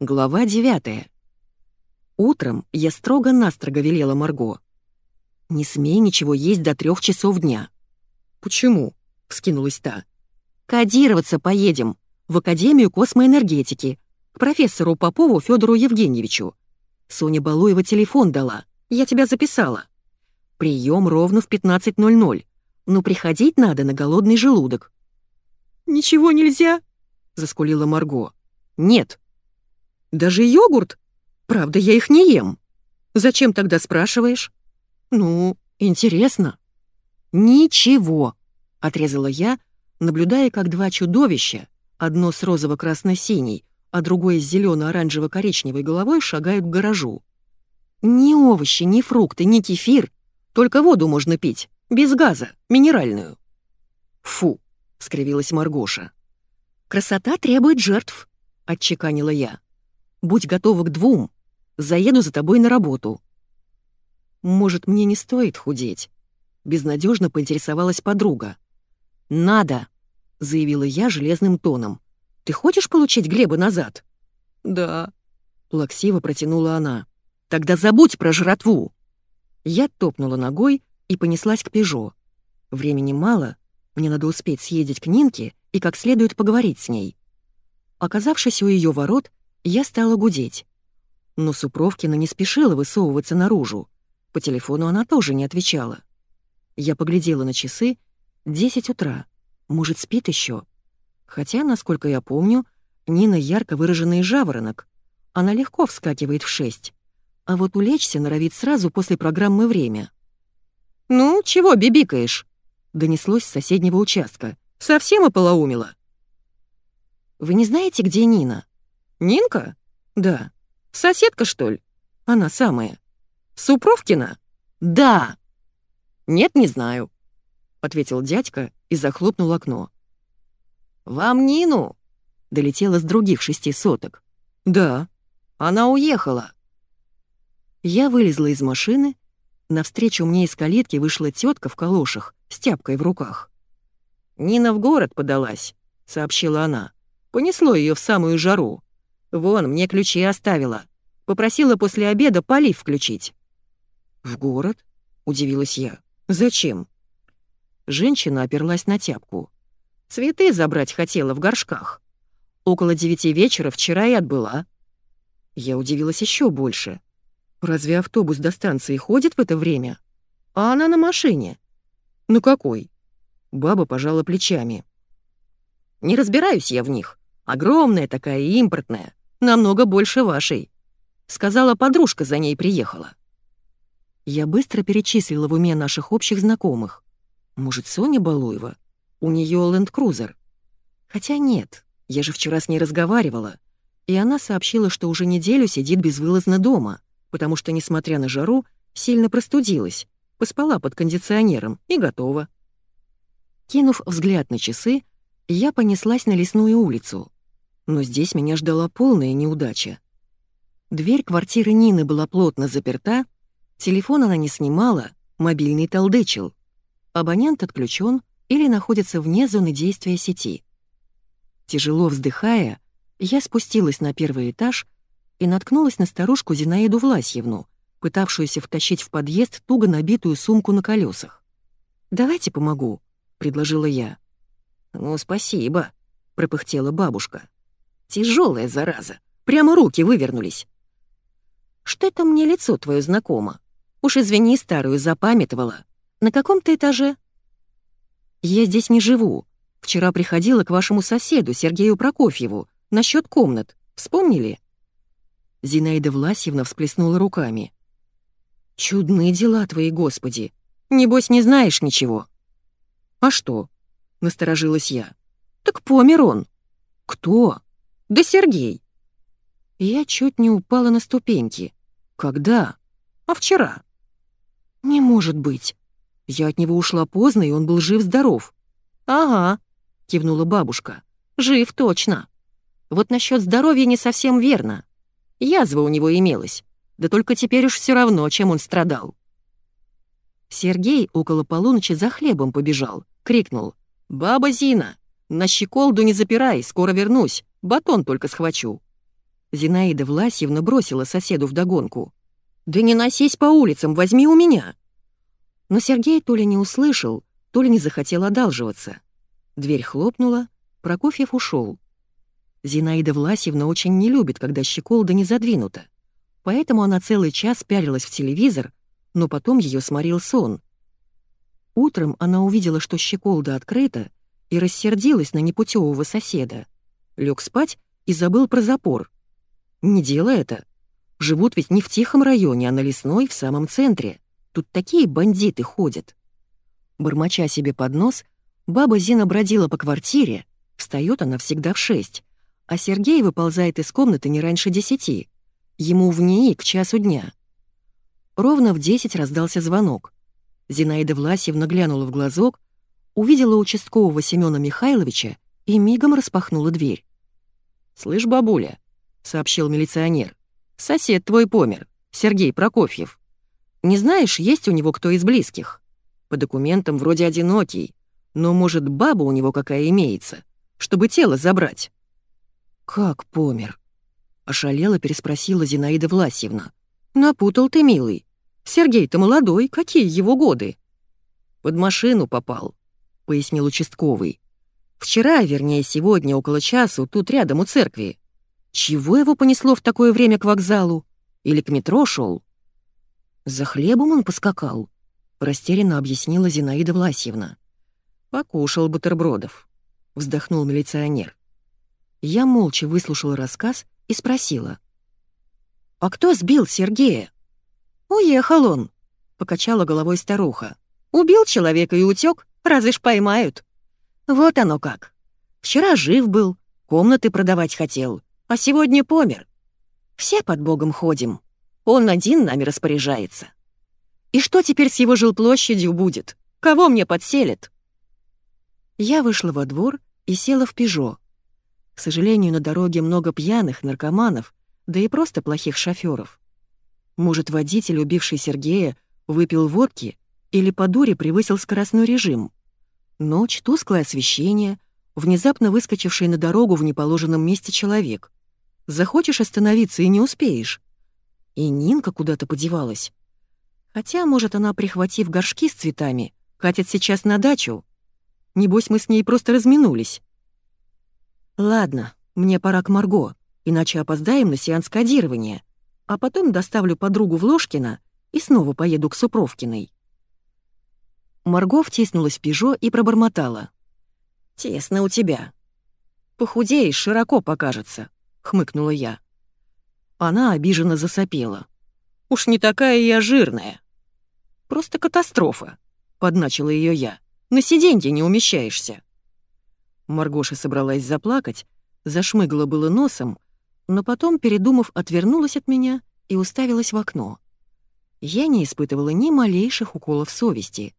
Глава 9 Утром я строго-настрого велела Марго. «Не смей ничего есть до трех часов дня». «Почему?» — вскинулась та. «Кодироваться поедем в Академию космоэнергетики к профессору Попову Федору Евгеньевичу. Соня Балуева телефон дала, я тебя записала. Прием ровно в 15.00, но приходить надо на голодный желудок». «Ничего нельзя?» — заскулила Марго. «Нет». «Даже йогурт? Правда, я их не ем. Зачем тогда спрашиваешь?» «Ну, интересно». «Ничего», — отрезала я, наблюдая, как два чудовища, одно с розово-красно-синей, а другое с зелено-оранжево-коричневой головой, шагают к гаражу. «Ни овощи, ни фрукты, ни кефир, только воду можно пить, без газа, минеральную». «Фу», — скривилась Маргоша. «Красота требует жертв», — отчеканила я. «Будь готова к двум. Заеду за тобой на работу». «Может, мне не стоит худеть?» Безнадежно поинтересовалась подруга. «Надо», — заявила я железным тоном. «Ты хочешь получить Глеба назад?» «Да», — плаксиво протянула она. «Тогда забудь про жратву!» Я топнула ногой и понеслась к «Пежо». Времени мало, мне надо успеть съездить к Нинке и как следует поговорить с ней. Оказавшись у ее ворот, я стала гудеть. Но Супровкина не спешила высовываться наружу. По телефону она тоже не отвечала. Я поглядела на часы. Десять утра. Может, спит еще? Хотя, насколько я помню, Нина ярко выраженный жаворонок. Она легко вскакивает в шесть. А вот улечься норовит сразу после программы «Время». «Ну, чего бибикаешь?» — донеслось с соседнего участка. «Совсем ополоумила?» «Вы не знаете, где Нина?» «Нинка?» «Да». «Соседка, что ли?» «Она самая». «Супровкина?» «Да». «Нет, не знаю», — ответил дядька и захлопнул окно. «Вам Нину?» — долетело с других шести соток. «Да». «Она уехала». Я вылезла из машины. Навстречу мне из калитки вышла тетка в калошах с тяпкой в руках. «Нина в город подалась», — сообщила она. «Понесло ее в самую жару. Вон, мне ключи оставила. Попросила после обеда полив включить». «В город?» — удивилась я. «Зачем?» Женщина оперлась на тяпку. «Цветы забрать хотела в горшках. Около девяти вечера вчера и отбыла». Я удивилась еще больше. «Разве автобус до станции ходит в это время?» «А она на машине». «Ну какой?» Баба пожала плечами. «Не разбираюсь я в них. Огромная такая импортная. Намного больше вашей». Сказала, подружка за ней приехала. Я быстро перечислила в уме наших общих знакомых. Может, Соня Балуева? У нее ленд-крузер. Хотя нет, я же вчера с ней разговаривала, и она сообщила, что уже неделю сидит безвылазно дома, потому что, несмотря на жару, сильно простудилась, поспала под кондиционером и готова. Кинув взгляд на часы, я понеслась на лесную улицу. Но здесь меня ждала полная неудача. Дверь квартиры Нины была плотно заперта, Телефон она не снимала, мобильный толдычил. Абонент отключен или находится вне зоны действия сети. Тяжело вздыхая, я спустилась на первый этаж и наткнулась на старушку Зинаиду Власьевну, пытавшуюся втащить в подъезд туго набитую сумку на колесах. «Давайте помогу», — предложила я. «Ну, спасибо», — пропыхтела бабушка. Тяжелая зараза, прямо руки вывернулись. «Что это мне лицо твое знакомо?» Уж извини, старую запамятовала. На каком ты этаже?» «Я здесь не живу. Вчера приходила к вашему соседу, Сергею Прокофьеву, насчет комнат. Вспомнили?» Зинаида Власьевна всплеснула руками. «Чудные дела твои, Господи! Небось, не знаешь ничего». «А что?» — насторожилась я. «Так помер он». «Кто?» «Да Сергей». Я чуть не упала на ступеньки. «Когда?» «А вчера». «Не может быть. Я от него ушла поздно, и он был жив-здоров». «Ага», — кивнула бабушка. «Жив точно. Вот насчет здоровья не совсем верно. Язва у него имелась, да только теперь уж все равно, чем он страдал». Сергей около полуночи за хлебом побежал, крикнул. «Баба Зина, на щеколду не запирай, скоро вернусь, батон только схвачу». Зинаида Власьевна бросила соседу вдогонку. «Да не носись по улицам, возьми у меня!» Но Сергей то ли не услышал, то ли не захотел одалживаться. Дверь хлопнула, Прокофьев ушел. Зинаида Власьевна очень не любит, когда щеколда не задвинута. Поэтому она целый час пялилась в телевизор, но потом ее сморил сон. Утром она увидела, что щеколда открыта, и рассердилась на непутевого соседа. Лег спать и забыл про запор. Не дело это. Живут ведь не в тихом районе, а на лесной, в самом центре. Тут такие бандиты ходят. Бормоча себе под нос, баба Зина бродила по квартире, встает она всегда в шесть, а Сергей выползает из комнаты не раньше десяти. Ему в ней к часу дня. Ровно в десять раздался звонок. Зинаида Власьевна глянула в глазок, увидела участкового Семёна Михайловича и мигом распахнула дверь. «Слышь, бабуля», — сообщил милиционер, — «сосед твой помер, Сергей Прокофьев. Не знаешь, есть у него кто из близких? По документам вроде одинокий, но, может, баба у него какая имеется, чтобы тело забрать?» «Как помер?» — ошалела переспросила Зинаида Власьевна. «Напутал ты, милый. Сергей-то молодой, какие его годы?» «Под машину попал», — пояснил участковый. «Вчера, вернее, сегодня, около часу, тут рядом у церкви. Чего его понесло в такое время к вокзалу? Или к метро шел? «За хлебом он поскакал», — растерянно объяснила Зинаида Власьевна. «Покушал бутербродов», — вздохнул милиционер. Я молча выслушала рассказ и спросила. «А кто сбил Сергея?» «Уехал он», — покачала головой старуха. «Убил человека и утек, разве ж поймают?» «Вот оно как. Вчера жив был, комнаты продавать хотел, а сегодня помер. Все под Богом ходим. Он один нами распоряжается. И что теперь с его жилплощадью будет? Кого мне подселят?» Я вышла во двор и села в «Пежо». К сожалению, на дороге много пьяных, наркоманов, да и просто плохих шофёров. Может, водитель, убивший Сергея, выпил водки или по дуре превысил скоростной режим. Ночь, тусклое освещение, внезапно выскочивший на дорогу в неположенном месте человек. Захочешь остановиться и не успеешь. И Нинка куда-то подевалась. Хотя, может, она, прихватив горшки с цветами, катит сейчас на дачу. Небось, мы с ней просто разминулись. Ладно, мне пора к Марго, иначе опоздаем на сеанс кодирования, а потом доставлю подругу в Ложкино и снова поеду к Супровкиной. Марго втиснулась в пижо и пробормотала. «Тесно у тебя. Похудеешь, широко покажется», — хмыкнула я. Она обиженно засопела. «Уж не такая я жирная». «Просто катастрофа», — подначила ее я. «На сиденье не умещаешься». Маргоша собралась заплакать, зашмыгла было носом, но потом, передумав, отвернулась от меня и уставилась в окно. Я не испытывала ни малейших уколов совести.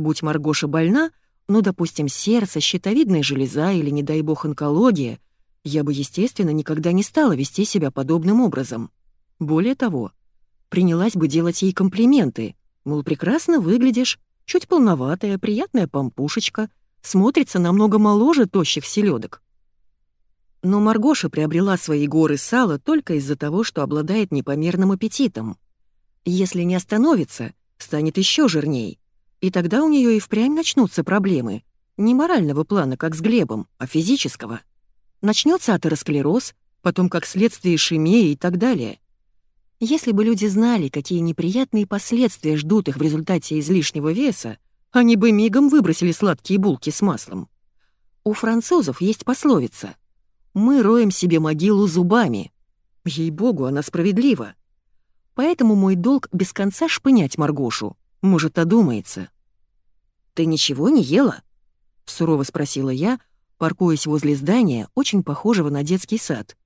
Будь Маргоша больна, ну, допустим, сердце, щитовидная железа или, не дай бог, онкология, я бы, естественно, никогда не стала вести себя подобным образом. Более того, принялась бы делать ей комплименты, мол, прекрасно выглядишь, чуть полноватая, приятная помпушечка — смотрится намного моложе тощих селедок. Но Маргоша приобрела свои горы сала только из-за того, что обладает непомерным аппетитом. Если не остановится, станет еще жирней. И тогда у нее и впрямь начнутся проблемы. Не морального плана, как с Глебом, а физического. Начнется атеросклероз, потом как следствие ишемия и так далее. Если бы люди знали, какие неприятные последствия ждут их в результате излишнего веса, они бы мигом выбросили сладкие булки с маслом. У французов есть пословица «Мы роем себе могилу зубами». Ей-богу, она справедлива. Поэтому мой долг без конца шпынять Маргошу. Может, одумается. «Ты ничего не ела?» — сурово спросила я, паркуясь возле здания, очень похожего на детский сад.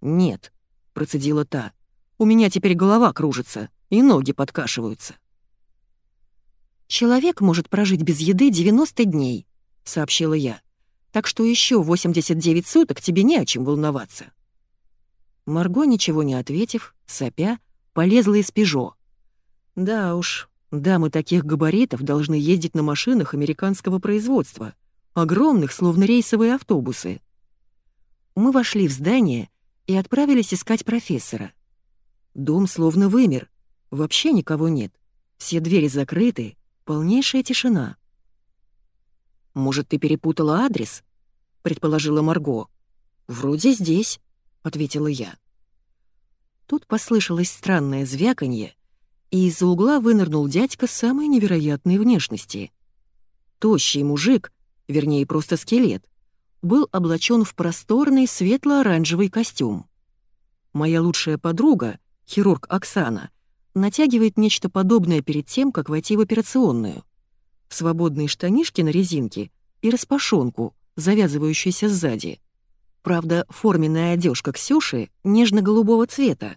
«Нет», — процедила та, — «у меня теперь голова кружится и ноги подкашиваются». «Человек может прожить без еды 90 дней», — сообщила я. «Так что еще 89 суток тебе не о чем волноваться». Марго, ничего не ответив, сопя, полезла из «Пежо». «Да уж, дамы таких габаритов должны ездить на машинах американского производства, огромных, словно рейсовые автобусы». Мы вошли в здание, и отправились искать профессора. Дом словно вымер, вообще никого нет, все двери закрыты, полнейшая тишина. «Может, ты перепутала адрес?» — предположила Марго. «Вроде здесь», — ответила я. Тут послышалось странное звяканье, и из-за угла вынырнул дядька самой невероятной внешности. Тощий мужик, вернее, просто скелет, был облачен в просторный светло-оранжевый костюм. Моя лучшая подруга, хирург Оксана, натягивает нечто подобное перед тем, как войти в операционную. Свободные штанишки на резинке и распашонку, завязывающуюся сзади. Правда, форменная одежка Ксюши нежно-голубого цвета,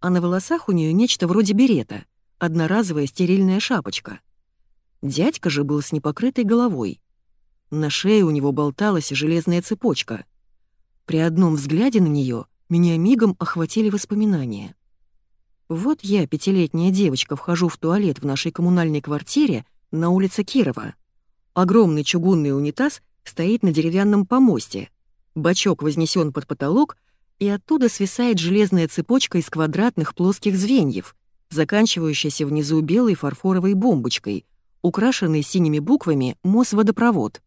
а на волосах у нее нечто вроде берета, одноразовая стерильная шапочка. Дядька же был с непокрытой головой. На шее у него болталась железная цепочка. При одном взгляде на нее меня мигом охватили воспоминания. Вот я, пятилетняя девочка, вхожу в туалет в нашей коммунальной квартире на улице Кирова. Огромный чугунный унитаз стоит на деревянном помосте. Бачок вознесен под потолок, и оттуда свисает железная цепочка из квадратных плоских звеньев, заканчивающаяся внизу белой фарфоровой бомбочкой, украшенной синими буквами «Мосводопровод».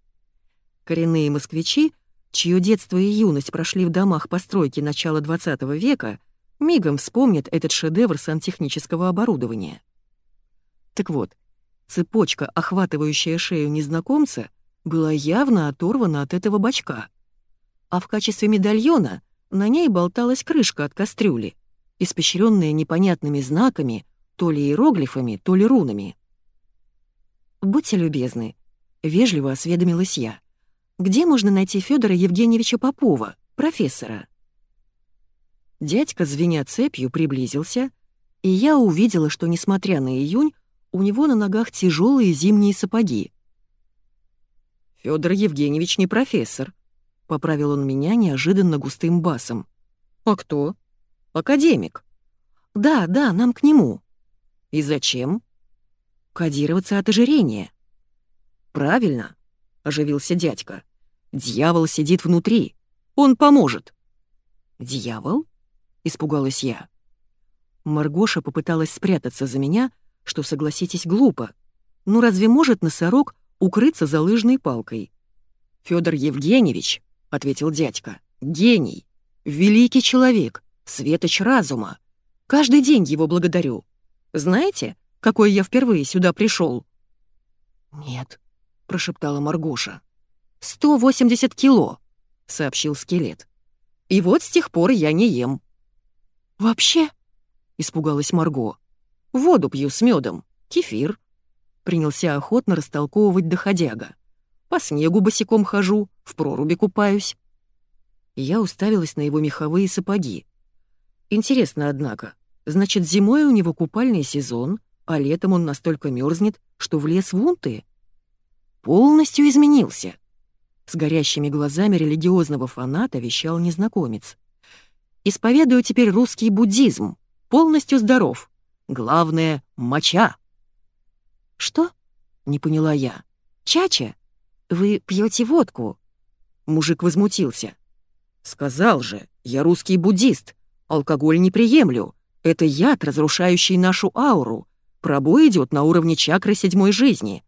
Коренные москвичи, чье детство и юность прошли в домах постройки начала XX века, мигом вспомнят этот шедевр сантехнического оборудования. Так вот, цепочка, охватывающая шею незнакомца, была явно оторвана от этого бачка. А в качестве медальона на ней болталась крышка от кастрюли, испещренная непонятными знаками, то ли иероглифами, то ли рунами. «Будьте любезны», — вежливо осведомилась я. Где можно найти Федора Евгеньевича Попова, профессора? Дядька, звеня цепью, приблизился, и я увидела, что, несмотря на июнь, у него на ногах тяжелые зимние сапоги. Федор Евгеньевич не профессор, поправил он меня неожиданно густым басом. А кто? Академик. Да, да, нам к нему. И зачем? Кодироваться от ожирения. Правильно, оживился дядька. Дьявол сидит внутри. Он поможет». «Дьявол?» — испугалась я. Маргоша попыталась спрятаться за меня, что, согласитесь, глупо. Ну разве может носорог укрыться за лыжной палкой? Федор Евгеньевич, — ответил дядька, — гений, великий человек, светоч разума. Каждый день его благодарю. Знаете, какой я впервые сюда пришел? «Нет», — прошептала Маргоша. «180 кило», — сообщил скелет. «И вот с тех пор я не ем». «Вообще?» — испугалась Марго. «Воду пью с медом, кефир». Принялся охотно растолковывать доходяга. «По снегу босиком хожу, в проруби купаюсь». Я уставилась на его меховые сапоги. Интересно, однако, значит, зимой у него купальный сезон, а летом он настолько мерзнет, что влез в унты? Полностью изменился. С горящими глазами религиозного фаната вещал незнакомец. «Исповедую теперь русский буддизм. Полностью здоров. Главное — моча». «Что?» — не поняла я. «Чача? Вы пьете водку?» Мужик возмутился. «Сказал же, я русский буддист. Алкоголь не приемлю. Это яд, разрушающий нашу ауру. Пробой идет на уровне чакры седьмой жизни.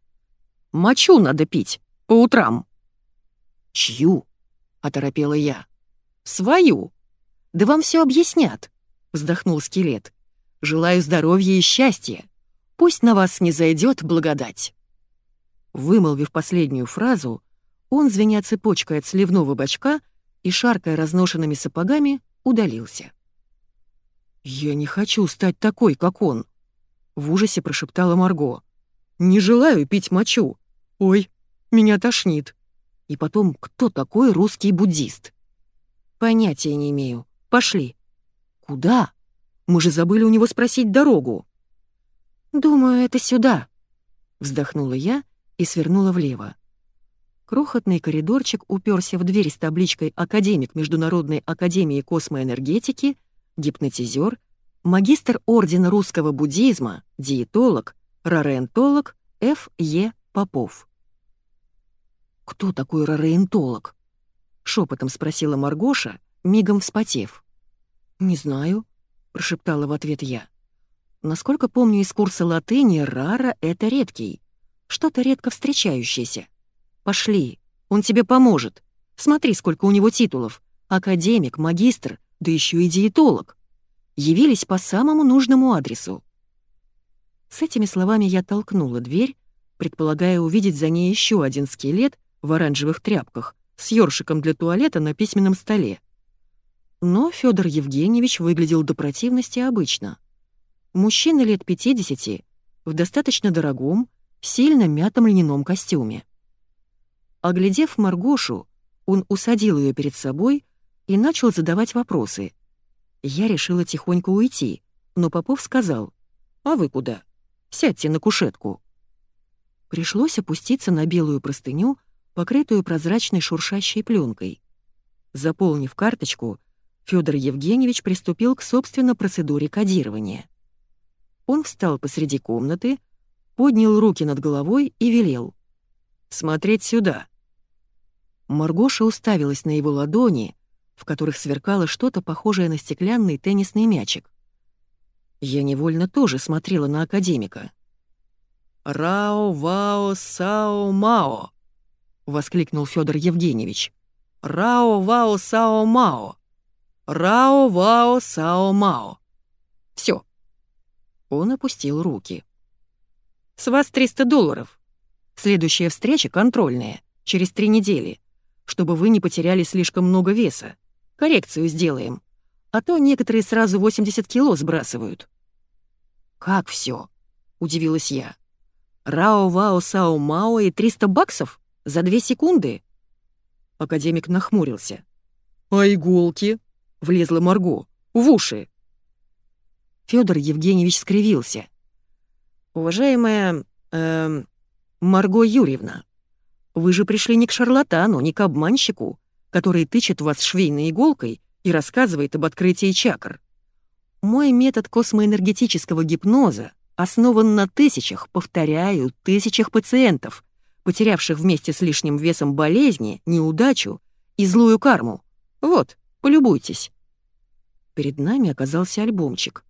Мочу надо пить по утрам». «Чью?» — оторопела я. «Свою. Да вам все объяснят», — вздохнул скелет. «Желаю здоровья и счастья. Пусть на вас не зайдет благодать». Вымолвив последнюю фразу, он, звеня цепочкой от сливного бачка и шаркая разношенными сапогами, удалился. «Я не хочу стать такой, как он», — в ужасе прошептала Марго. «Не желаю пить мочу. Ой, меня тошнит». И потом, кто такой русский буддист? Понятия не имею. Пошли. Куда? Мы же забыли у него спросить дорогу. Думаю, это сюда. Вздохнула я и свернула влево. Крохотный коридорчик уперся в дверь с табличкой «Академик Международной Академии Космоэнергетики», гипнотизер, магистр Ордена Русского Буддизма, диетолог, рарентолог Ф. Е. Попов. «Кто такой рарейнтолог?» — шепотом спросила Маргоша, мигом вспотев. «Не знаю», — прошептала в ответ я. «Насколько помню из курса латыни, рара — это редкий, что-то редко встречающееся. Пошли, он тебе поможет. Смотри, сколько у него титулов. Академик, магистр, да еще и диетолог. Явились по самому нужному адресу». С этими словами я толкнула дверь, предполагая увидеть за ней еще один скелет в оранжевых тряпках с ёршиком для туалета на письменном столе. Но Федор Евгеньевич выглядел до противности обычно. Мужчина лет 50 в достаточно дорогом, сильно мятом льняном костюме. Оглядев Маргошу, он усадил ее перед собой и начал задавать вопросы. Я решила тихонько уйти, но Попов сказал, «А вы куда? Сядьте на кушетку». Пришлось опуститься на белую простыню, покрытую прозрачной шуршащей пленкой. Заполнив карточку, Федор Евгеньевич приступил к собственной процедуре кодирования. Он встал посреди комнаты, поднял руки над головой и велел. «Смотреть сюда». Маргоша уставилась на его ладони, в которых сверкало что-то похожее на стеклянный теннисный мячик. Я невольно тоже смотрела на академика. «Рао, вао, сао, мао!» — воскликнул Федор Евгеньевич. «Рао, вао, сао, мао!» Рао, Вао, Сао, Мао. Все. Он опустил руки. С вас 300 долларов. Следующая встреча контрольная, через три недели, чтобы вы не потеряли слишком много веса. Коррекцию сделаем. А то некоторые сразу 80 кило сбрасывают. Как все? удивилась я. Рао, Вао, Сао, Мао и 300 баксов? За две секунды? Академик нахмурился. А иголки? влезла Марго. В уши. Федор Евгеньевич скривился. «Уважаемая... Э, Марго Юрьевна, вы же пришли не к шарлатану, не к обманщику, который тычет вас швейной иголкой и рассказывает об открытии чакр. Мой метод космоэнергетического гипноза основан на тысячах, повторяю, тысячах пациентов, потерявших вместе с лишним весом болезни, неудачу и злую карму. Вот, полюбуйтесь. Перед нами оказался альбомчик.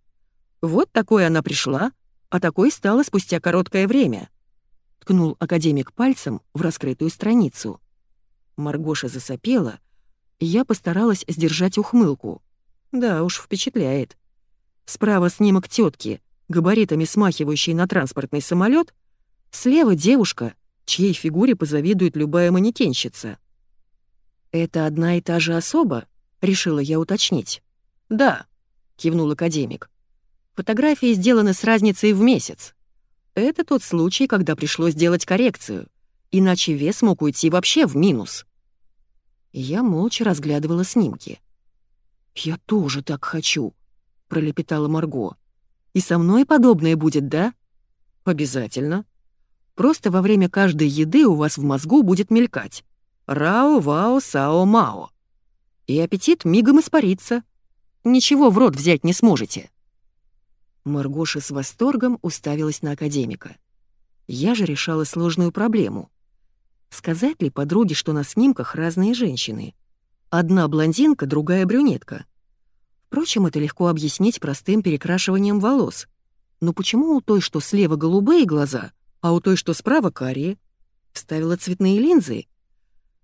Вот такой она пришла, а такой стала спустя короткое время. Ткнул академик пальцем в раскрытую страницу. Маргоша засопела, я постаралась сдержать ухмылку. Да уж, впечатляет. Справа снимок тетки, габаритами смахивающей на транспортный самолет, слева девушка, чьей фигуре позавидует любая манекенщица. «Это одна и та же особа?» — решила я уточнить. «Да», — кивнул академик. «Фотографии сделаны с разницей в месяц. Это тот случай, когда пришлось сделать коррекцию, иначе вес мог уйти вообще в минус». Я молча разглядывала снимки. «Я тоже так хочу», — пролепетала Марго. «И со мной подобное будет, да?» «Обязательно. Просто во время каждой еды у вас в мозгу будет мелькать. Рао, вао, сао, мао. И аппетит мигом испарится ничего в рот взять не сможете». Маргоша с восторгом уставилась на академика. Я же решала сложную проблему. Сказать ли подруге, что на снимках разные женщины? Одна блондинка, другая брюнетка. Впрочем, это легко объяснить простым перекрашиванием волос. Но почему у той, что слева голубые глаза, а у той, что справа карие? Вставила цветные линзы?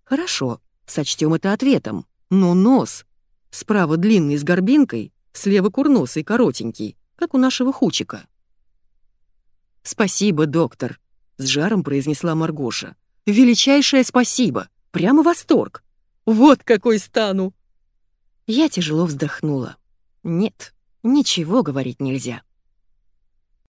Хорошо, сочтем это ответом. Но нос Справа длинный с горбинкой, слева курносый, коротенький, как у нашего хучика. «Спасибо, доктор», — с жаром произнесла Маргоша. «Величайшее спасибо! Прямо восторг! Вот какой стану!» Я тяжело вздохнула. «Нет, ничего говорить нельзя».